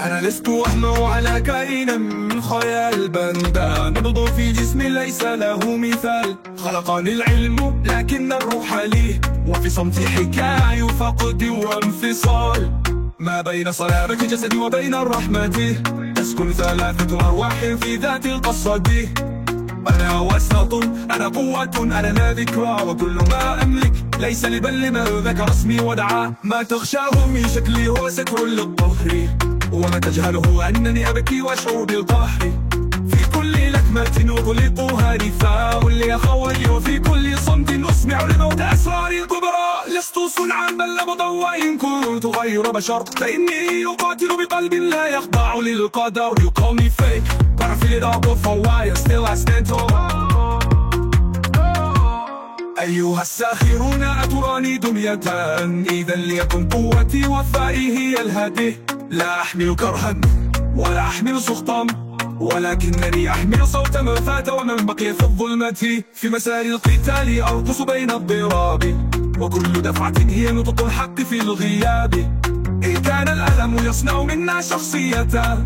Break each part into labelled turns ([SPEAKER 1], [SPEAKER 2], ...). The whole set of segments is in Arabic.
[SPEAKER 1] أنا لست وهما على كائن من خيال بندا. نبض في جسمي ليس له مثال. خلقني العلم لكن الروح لي. وفي صمتي حكاية فقد وانفصال. ما بين صلابة جسدي وبين الرحمة تسكن ثلاثة أرواح في ذات القصة أنا وسط أنا قوة أنا لا ذكرى. وكل ما أملك ليس لبل لما ذكر اسمي. ودعا ما تخشاه من شكلي هو ستر للظهر وما تجهله أنني أبكي وأشعر بالقهر. في كل لكمة أغلقها نفاء لأخوي وفي كل صمت أسمع لموت أسراري الكبرى. لست صنعا بل لبضا وإن كنت غير بشر. فإني أقاتل بقلب لا يخضع للقدر. You call me fake But I feel it all for a while. Still I stand tall. أيها الساخرون أتراني دمية إذا ليكن قوتي وفائي هي الهدي. لا أحمل كرها ولا أحمل سخطا ولكنني أحمل صوت من فات ومن بقي في الظلمة في مسار القتال أرقص بين الضراب. وكل دفعة هي نطق الحق في الغياب. إن كان الألم يصنع منا شخصية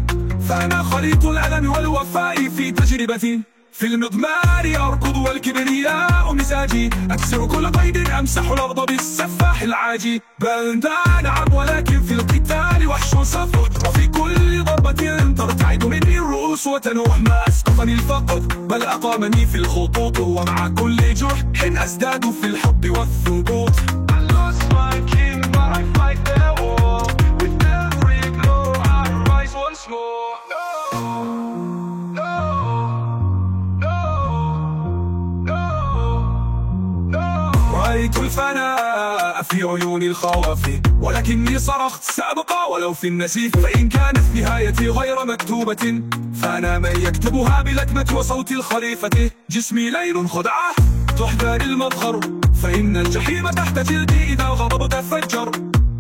[SPEAKER 1] فأنا خليط الألم والوفاء في تجربة. في المضمار أركض والكبرياء. مزاجي أكسر كل قيد أمسح الأرض بالسفاح العاجي. بل نعم ولكن في القتال وحش صفر. وفي كل ضربة ترتعد مني الرؤوس وتنوح ما أسقطني الفقد بل أقامني في الخطوط ومع كل جرح أزداد في الحب والثبوت رأيت الفناء في عيون الخواف ولكني صرخت سأبقى ولو في النسيف فإن كانت نهايتي غير مكتوبة فأنا من يكتبها بلكمة وصوت الخليفة. جسمي ليل خدعة تحذر المظهر فإن الجحيم تحت جلدي إذا غضبت فجر.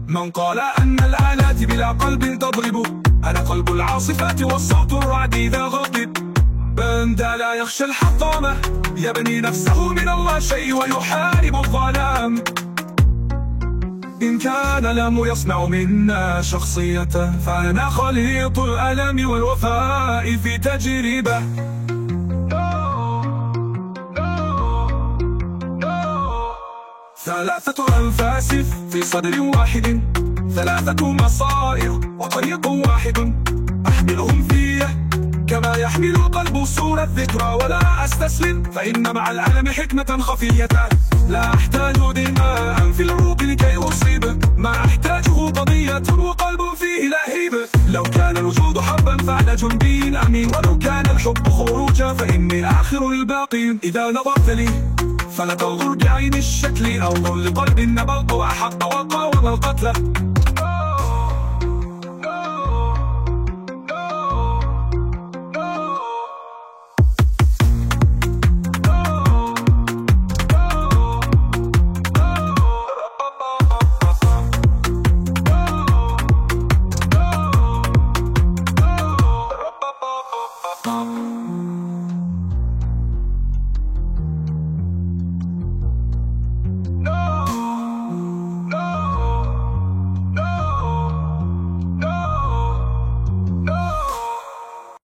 [SPEAKER 1] من قال أن الآلات بلا قلب تضرب أنا قلب العاصفات والصوت الرعد إذا غضب. بندا لا يخشى الحطامة. يبني نفسه من الله شيء ويحارب الظلام. إن كان لم يصنع منا شخصية فأنا خليط الألم والوفاء في تجربة. ثلاثة أنفاس في صدر واحد ثلاثة مصائر وطريق واحد. أحملهم فيه كما يحمل القلب صورة الذكرى ولا أستسلم. فإن مع الألم حكمة خفية. لا أحتاج دماء في الروق لكي أصيب. ما أحتاجه قضية وقلب فيه لهيب. لو كان الوجود حبا فعلى جنبي أمين. ولو كان الحب خروجا فإني آخر الباقين. إذا نظرت لي فلا تنظر بعين الشكل أنظر لقلب نبض وأحق وقاوم القتل. Oh.